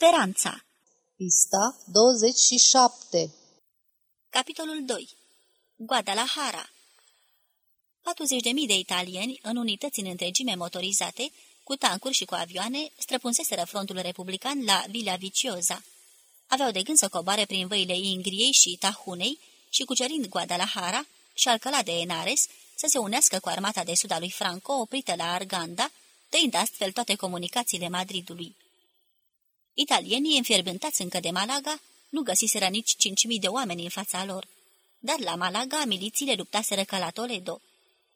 Speranța Pista 27 Capitolul 2 Guadalajara 40.000 de italieni, în unități în întregime motorizate, cu tancuri și cu avioane, străpunseseră frontul republican la Villa Vicioza. Aveau de gând să coboare prin văile Ingriei și Tahunei și, cucerind Guadalajara și Alcala de Henares, să se unească cu armata de sud a lui Franco, oprită la Arganda, tăind astfel toate comunicațiile Madridului. Italienii, înfierbântați încă de Malaga, nu găsiseră nici 5.000 de oameni în fața lor. Dar la Malaga, milițiile luptaseră ca la Toledo.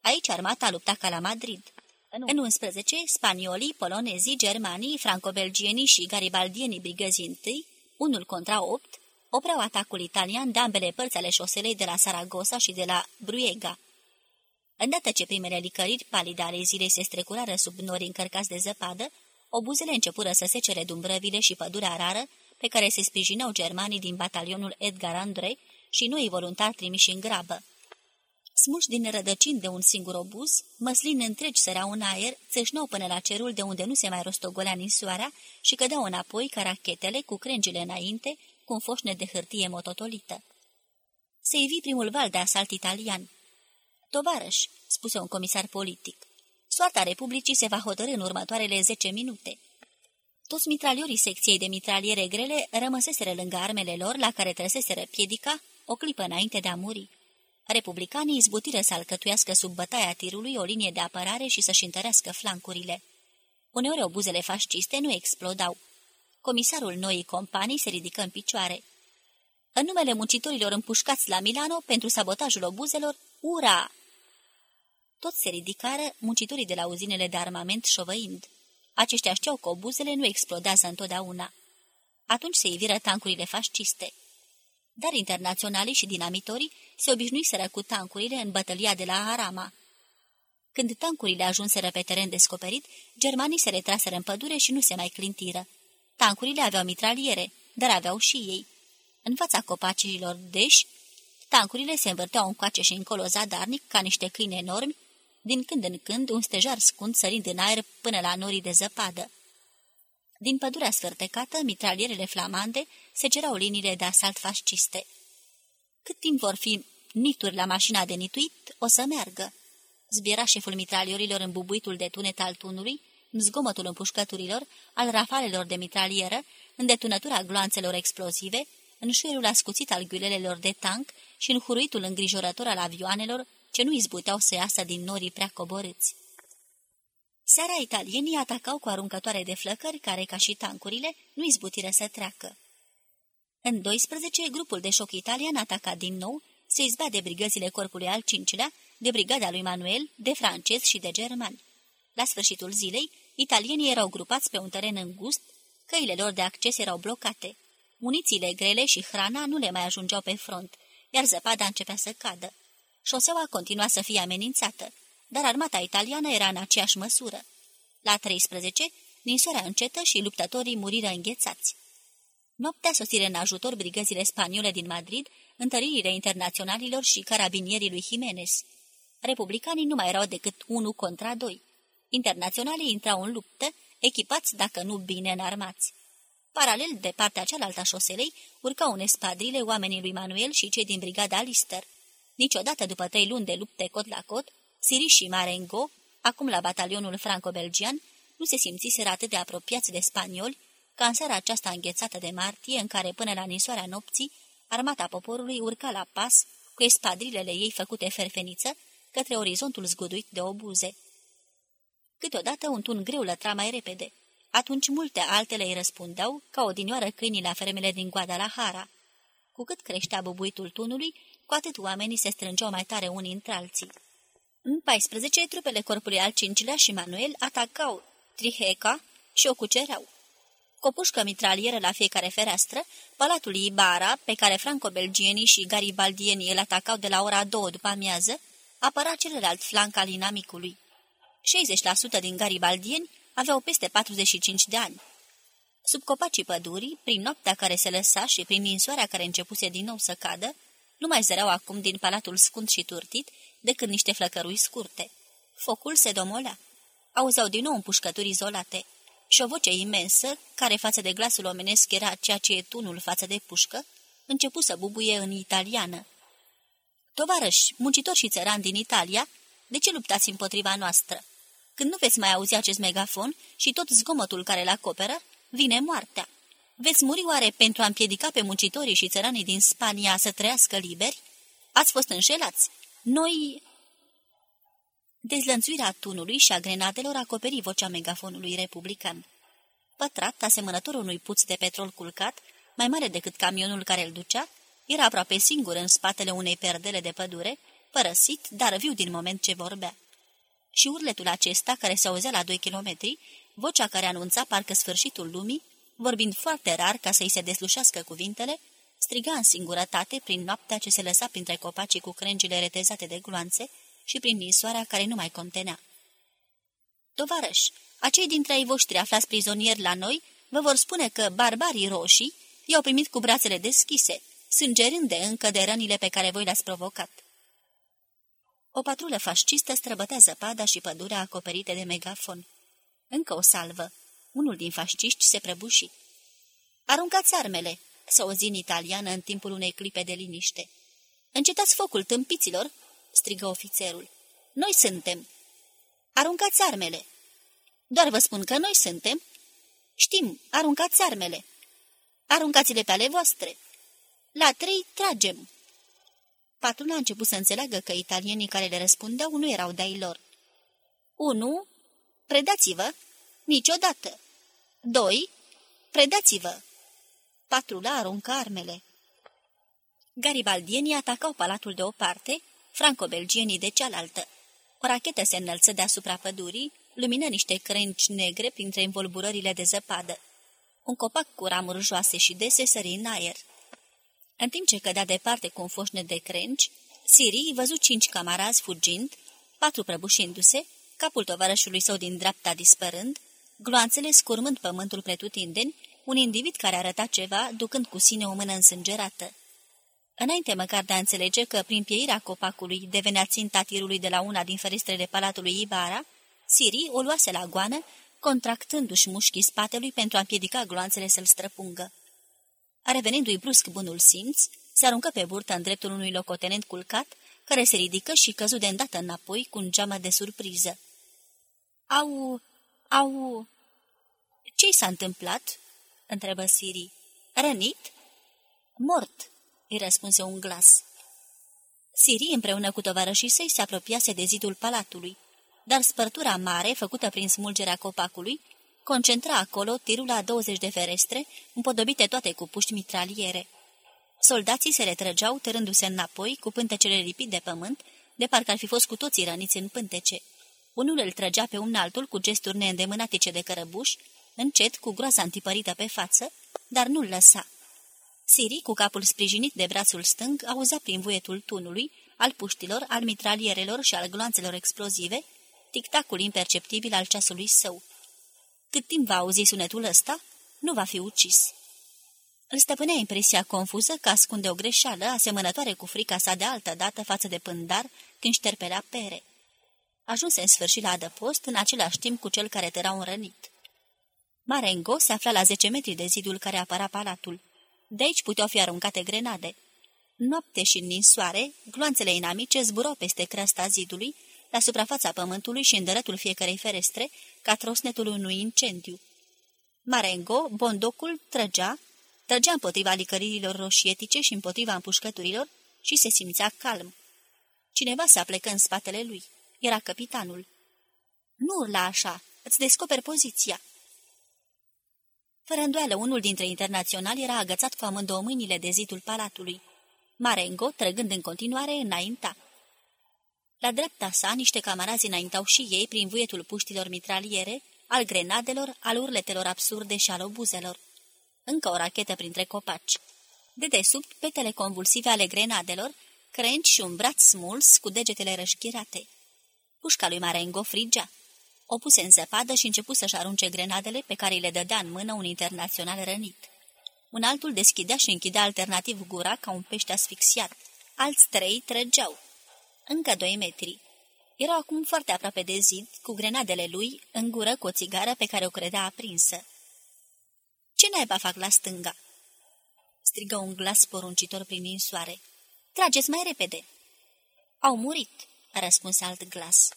Aici armata lupta ca la Madrid. În 11, spaniolii, polonezii, germanii, franco-belgienii și garibaldienii brigăzii întâi, unul contra opt, opreau atacul italian de ambele părți ale șoselei de la Saragossa și de la Bruega. Îndată ce primele licăriri palide ale zilei se strecurară sub nori încărcați de zăpadă, obuzele începură să secere dumbrăvile și pădurea rară pe care se sprijinau germanii din batalionul Edgar Andrei și noi voluntari trimiși în grabă. Smuși din rădăcini de un singur obuz, măslini întregi săreau în aer, țâșnau până la cerul de unde nu se mai rostogolea ninsoarea și cădeau înapoi ca rachetele cu crengile înainte, cu un foșne de hârtie mototolită. Se ivi primul val de asalt italian. Tovarăș, spuse un comisar politic, soarta Republicii se va hotărâ în următoarele zece minute. Toți mitraliorii secției de mitraliere grele rămăseseră lângă armele lor, la care trăseseră piedica, o clipă înainte de a muri. Republicanii izbutiră să alcătuiască sub bătaia tirului o linie de apărare și să-și întărească flancurile. Uneori obuzele fasciste nu explodau. Comisarul noii companii se ridică în picioare. În numele muncitorilor împușcați la Milano pentru sabotajul obuzelor, ura! Toți se ridicară, muncitorii de la uzinele de armament șovăind. Aceștia știau că obuzele nu explodează întotdeauna. Atunci se iviră tancurile fasciste. Dar internaționalii și dinamitorii se obișnuiseră cu tancurile în bătălia de la Arama. Când tancurile ajunseră pe teren descoperit, germanii se retraseră în pădure și nu se mai clintiră. Tancurile aveau mitraliere, dar aveau și ei. În fața copacilor deși, tancurile se învârteau încoace și încolo zadarnic ca niște câini enormi, din când în când un stejar scund sărind în aer până la norii de zăpadă. Din pădurea sfârtecată, mitralierele flamande se cerau liniile de asalt fasciste. Cât timp vor fi nituri la mașina de nituit, o să meargă. Zbiera șeful mitraliorilor în bubuitul de tunet al tunului, în zgomotul împușcăturilor, al rafalelor de mitralieră, în detunătura gloanțelor explozive, în șuierul ascuțit al ghiulelelor de tank și în huruitul îngrijorător al avioanelor ce nu izbuteau să iasă din norii prea coborâți. Seara italienii atacau cu aruncătoare de flăcări care, ca și tancurile, nu izbutiră să treacă. În 12, grupul de șoc italian ataca din nou, se izbea de brigăzile corpului al cincilea, de brigada lui Manuel, de francezi și de germani. La sfârșitul zilei, italienii erau grupați pe un teren îngust, căile lor de acces erau blocate. Munițiile grele și hrana nu le mai ajungeau pe front, iar zăpada începea să cadă. Șoseaua continua să fie amenințată, dar armata italiană era în aceeași măsură. La 13, ninsoarea încetă și luptătorii muriră înghețați. Noaptea sosire în ajutor brigăzile spaniole din Madrid, întăririle internaționalilor și carabinierii lui Jimenez. Republicanii nu mai erau decât unu contra doi. Internaționalii intrau în luptă, echipați, dacă nu bine înarmați. Paralel de partea cealaltă a șoselei, urcau în espadrile oamenii lui Manuel și cei din brigada Lister. Niciodată după trei luni de lupte cot la cot, Siriș și Marengo, acum la batalionul franco-belgian, nu se simțiseră atât de apropiați de spanioli ca în seara aceasta înghețată de martie, în care până la nisoarea nopții, armata poporului urca la pas, cu espadrilele ei făcute ferfeniță, către orizontul zguduit de obuze. Câteodată un tun greu lătra mai repede. Atunci multe altele îi răspundeau, ca odinioară câinii la fermele din Guadalajara. Cu cât creștea bubuitul tunului, cu atât oamenii se strângeau mai tare unii între alții. În 14, trupele corpului al cincilea și Manuel atacau Triheca și o cucereau. Cu o pușcă mitralieră la fiecare fereastră, palatul Ibarra, pe care franco-belgienii și garibaldienii îl atacau de la ora două după amiază, apăra celălalt flanc al inamicului. 60% din garibaldieni aveau peste 45 de ani. Sub copacii pădurii, prin noaptea care se lăsa și prin ninsoarea care începuse din nou să cadă, nu mai zăreau acum din palatul scund și turtit decât niște flăcărui scurte. Focul se domolea. Auzeau din nou împușcături izolate. și o voce imensă, care față de glasul omenesc era ceea ce e tunul față de pușcă, începu să bubuie în italiană. Tovarăși, muncitori și țărani din Italia, de ce luptați împotriva noastră? Când nu veți mai auzi acest megafon și tot zgomotul care îl acoperă, vine moartea. Veți muri oare pentru a împiedica pe muncitorii și țăranii din Spania să trăiască liberi? Ați fost înșelați. Noi... Dezlănțuirea tunului și a grenadelor acoperi vocea megafonului republican. Pătrat, asemănător unui puț de petrol culcat, mai mare decât camionul care îl ducea, era aproape singur în spatele unei perdele de pădure, părăsit, dar viu din moment ce vorbea. Și urletul acesta, care se auzea la doi kilometri, vocea care anunța parcă sfârșitul lumii, vorbind foarte rar ca să-i se deslușească cuvintele, striga în singurătate prin noaptea ce se lăsa printre copacii cu crengile retezate de gloanțe și prin ninsoarea care nu mai contenea. Tovarăș, acei dintre ei voștri aflați prizonieri la noi vă vor spune că barbarii roșii i-au primit cu brațele deschise, sângerând încă de rănile pe care voi le-ați provocat. O patrulă fascistă străbătea zăpada și pădurea acoperite de megafon. Încă o salvă. Unul din fasciști se prăbuși. Aruncați armele!" să o zi în italiană în timpul unei clipe de liniște. Încetați focul, tâmpiților!" strigă ofițerul. Noi suntem!" Aruncați armele!" Doar vă spun că noi suntem!" Știm, aruncați armele!" Aruncați-le pe ale voastre!" La trei tragem!" Patruna a început să înțeleagă că italienii care le răspundeau nu erau de-ai lor. Unu, Predați-vă! Niciodată! Doi, Predați-vă! Patrula aruncă armele. Garibaldienii atacau palatul de o parte, franco-belgienii de cealaltă. O rachetă se înălță deasupra pădurii, lumină niște crengi negre printre învolburările de zăpadă. Un copac cu ramuri joase și dese sări în aer. În timp ce cădea departe cu un foșne de crengi, Siri văzut cinci camarazi fugind, patru prăbușindu-se, capul tovarășului său din dreapta dispărând, gloanțele scurmând pământul pretutindeni, un individ care arăta ceva, ducând cu sine o mână însângerată. Înainte măcar de a înțelege că prin pieirea copacului devenea ținta tirului de la una din ferestrele palatului Ibara, Siri o luase la goană, contractându-și mușchii spatelui pentru a împiedica gloanțele să-l străpungă. Revenindu-i brusc bunul simț, se aruncă pe burtă în dreptul unui locotenent culcat, care se ridică și căzu de îndată înapoi cu un geamă de surpriză. Au... au... Ce-i s-a întâmplat?" întrebă Siri. Rănit?" Mort," îi răspunse un glas. Siri împreună cu tovarășii săi se apropiase de zidul palatului, dar spărtura mare, făcută prin smulgerea copacului, concentra acolo tirul la 20 de ferestre, împodobite toate cu puști mitraliere. Soldații se retrăgeau, târându-se înapoi, cu pântecele lipit de pământ, de parcă ar fi fost cu toții răniți în pântece. Unul îl trăgea pe un altul cu gesturi neîndemânatice de cărăbuș, încet, cu groaza întipărită pe față, dar nu-l lăsa. Siri, cu capul sprijinit de brațul stâng, auza prin vuietul tunului, al puștilor, al mitralierelor și al gloanțelor explozive, tictacul imperceptibil al ceasului său. Cât timp va auzi sunetul ăsta, nu va fi ucis. Îl stăpânea impresia confuză că ascunde o greșeală asemănătoare cu frica sa de altă dată față de pândar când șterpelea pere. Ajunse în sfârșit la adăpost în același timp cu cel care tăra un rănit. Marengo se afla la zece metri de zidul care apăra palatul. De aici puteau fi aruncate grenade. Noapte și în soare, gloanțele inamice zburau peste creasta zidului, la suprafața pământului și în dărătul fiecarei ferestre, ca trosnetul unui incendiu. Marengo, bondocul, trăgea, trăgea împotriva licăririlor roșietice și împotriva împușcăturilor și se simțea calm. Cineva se aplecă în spatele lui. Era capitanul. Nu urla așa, îți descoperi poziția. Fără îndoială, unul dintre internaționali era agățat cu amândouă mâinile de zidul palatului. Marengo, trăgând în continuare, înainta. La dreapta sa, niște camarazi înaintau și ei prin vuietul puștilor mitraliere, al grenadelor, al urletelor absurde și al obuzelor. Încă o rachetă printre copaci. De desubt, petele convulsive ale grenadelor, crenci și un braț smuls cu degetele rășchirate. Pușca lui Marengo frigea. O puse în zăpadă și început să-și arunce grenadele pe care le dădea în mână un internațional rănit. Un altul deschidea și închidea alternativ gura ca un pește asfixiat. Alți trei trăgeau. Încă doi metri. Era acum foarte aproape de zid, cu grenadele lui, în gură cu o țigară pe care o credea aprinsă. Ce naiba fac la stânga?" strigă un glas poruncitor prin soare. Trageți mai repede!" Au murit!" a răspuns alt glas.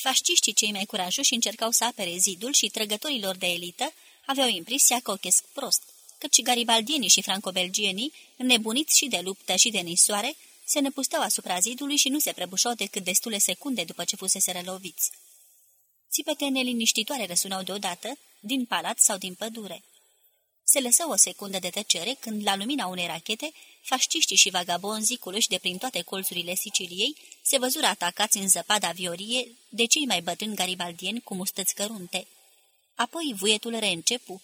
Fasciștii cei mai curajoși încercau să apere zidul și trăgătorilor de elită aveau impresia că ochesc prost, căci garibaldienii și francobelgienii, înnebuniți și de luptă și de nisoare, se năpusteau asupra zidului și nu se prăbușau decât destule secunde după ce fusese răloviți. Țipete neliniștitoare răsunau deodată, din palat sau din pădure. Se lăsă o secundă de tăcere când, la lumina unei rachete, fasciștii și vagabonzii culoși de prin toate colțurile Siciliei se văzură atacați în zăpada viorie de cei mai bătrâni garibaldieni cu mustăți cărunte. Apoi vuietul reîncepu.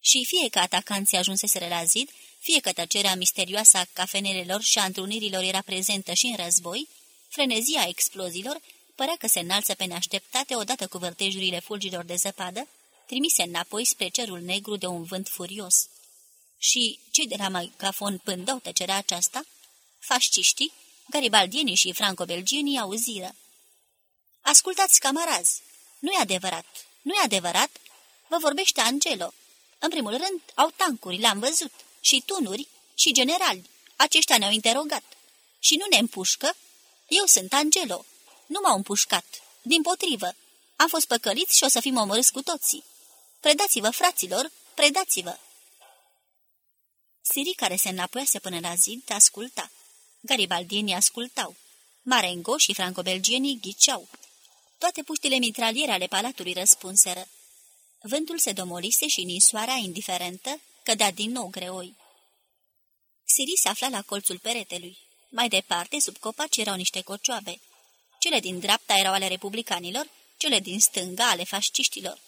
Și fie că atacanții ajunseseră la zid, fie că tăcerea misterioasă a cafenelelor și a întrunirilor era prezentă și în război, frenezia exploziilor părea că se înalță pe neașteptate odată cu vârtejurile fulgilor de zăpadă, trimise înapoi spre cerul negru de un vânt furios. Și cei de la magafon pândau tăcerea aceasta? Fasciștii, garibaldienii și franco-belgienii auziră. Ascultați, camarazi! Nu-i adevărat! Nu-i adevărat? Vă vorbește Angelo. În primul rând, au tancuri, le-am văzut, și tunuri, și generali. Aceștia ne-au interogat. Și nu ne împușcă? Eu sunt Angelo. Nu m-au împușcat. Din potrivă. Am fost păcăliți și o să fim omorâți cu toții. Predați-vă, fraților, predați-vă! Siri, care se înapoiase până la zid, asculta. Garibaldienii ascultau. Marengo și francobelgienii ghiceau. Toate puștile mitraliere ale palatului răspunseră. Vântul se domolise și ninsoarea, indiferentă, cădea din nou greoi. Siri se afla la colțul peretelui. Mai departe, sub copaci, erau niște cocioabe. Cele din dreapta erau ale republicanilor, cele din stânga ale fasciștilor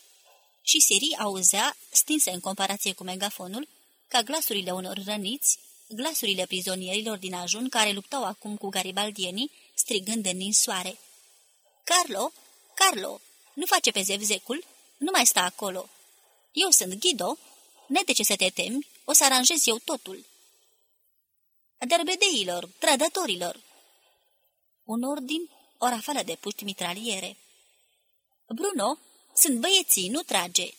și Siri auzea, stinse în comparație cu megafonul, ca glasurile unor răniți, glasurile prizonierilor din ajun care luptau acum cu garibaldienii, strigând în ninsoare. Carlo? Carlo! Nu face pe zevzecul? Nu mai sta acolo! Eu sunt Ghido? Ne de ce să te temi? O să aranjez eu totul!" Derbedeilor, trădătorilor! Un ordin, o rafală de puști mitraliere. Bruno, sunt băieții, nu trage!"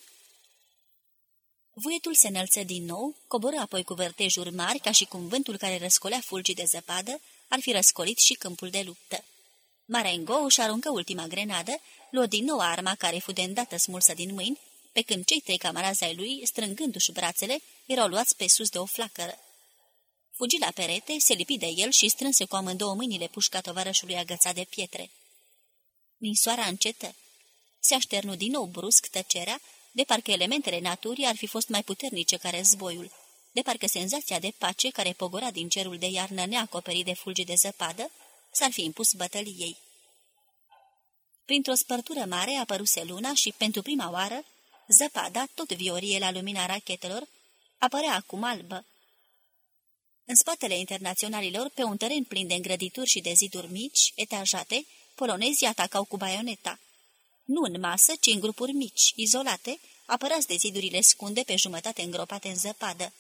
Vuietul se înălță din nou, coboră apoi cu vârtejuri mari, ca și cum vântul care răscolea fulgii de zăpadă ar fi răscolit și câmpul de luptă. Marengo își aruncă ultima grenadă, luă din nou arma care fu de îndată smulsă din mâini, pe când cei trei camarazi ai lui, strângându-și brațele, erau luați pe sus de o flacără. Fugi la perete, se lipi de el și strânse cu amândouă mâinile pușca tovarășului agățat de pietre. Ninsoara încetă se așternu din nou brusc tăcerea, de parcă elementele naturii ar fi fost mai puternice ca războiul, de parcă senzația de pace care pogora din cerul de iarnă neacoperit de fulgi de zăpadă s-ar fi impus bătăliei. Printr-o spărtură mare apăruse luna și, pentru prima oară, zăpada, tot viorie la lumina rachetelor, apărea acum albă. În spatele internaționalilor, pe un teren plin de îngrădituri și de ziduri mici, etajate, polonezii atacau cu baioneta nu în masă, ci în grupuri mici, izolate, apărați de zidurile scunde pe jumătate îngropate în zăpadă.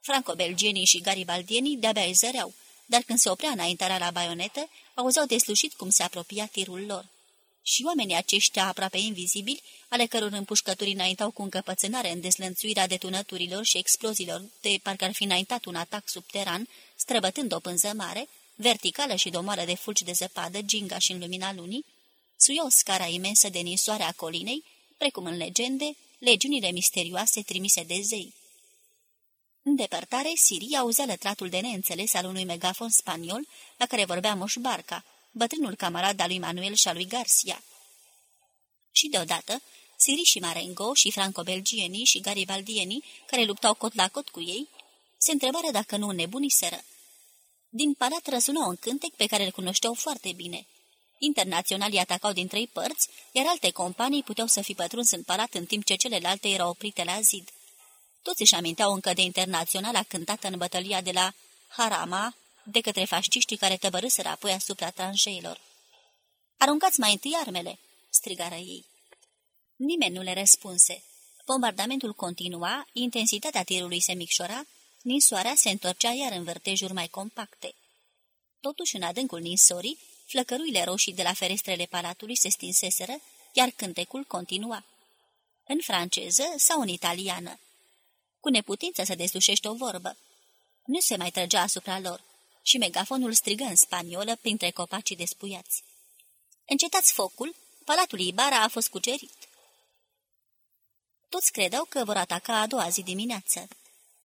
Franco-belgienii și garibaldienii de-abia îi zăreau, dar când se oprea înaintarea la baionetă, auzeau deslușit cum se apropia tirul lor. Și oamenii aceștia aproape invizibili, ale căror împușcături înaintau cu încăpățânare în deslănțuirea detunăturilor și exploziilor, de parcă ar fi înaintat un atac subteran, străbătând o pânză mare, verticală și domoară de fulgi de zăpadă, ginga și în lumina lunii, suiau scara imensă de ninsoare a colinei, precum în legende, legiunile misterioase trimise de zei. În depărtare, Siri auzea lătratul de neînțeles al unui megafon spaniol la care vorbea Moș Barca, bătrânul camarad al lui Manuel și al lui Garcia. Și deodată, Siri și Marengo și franco-belgienii și garibaldienii, care luptau cot la cot cu ei, se întrebară dacă nu nebuniseră. Din palat răsună un cântec pe care îl cunoșteau foarte bine – Internaționalii atacau din trei părți, iar alte companii puteau să fi pătruns în palat în timp ce celelalte erau oprite la zid. Toți își aminteau încă de internaționala cântată în bătălia de la Harama de către fasciștii care tăbărâsără apoi asupra tranșeilor. Aruncați mai întâi armele!" strigară ei. Nimeni nu le răspunse. Bombardamentul continua, intensitatea tirului se micșora, ninsoarea se întorcea iar în vârtejuri mai compacte. Totuși, în adâncul ninsorii, flăcăruile roșii de la ferestrele palatului se stinseseră, iar cântecul continua. În franceză sau în italiană. Cu neputință să deslușești o vorbă. Nu se mai trăgea asupra lor și megafonul strigă în spaniolă printre copacii despuiați. Încetați focul, palatul Ibara a fost cucerit. Toți credeau că vor ataca a doua zi dimineață.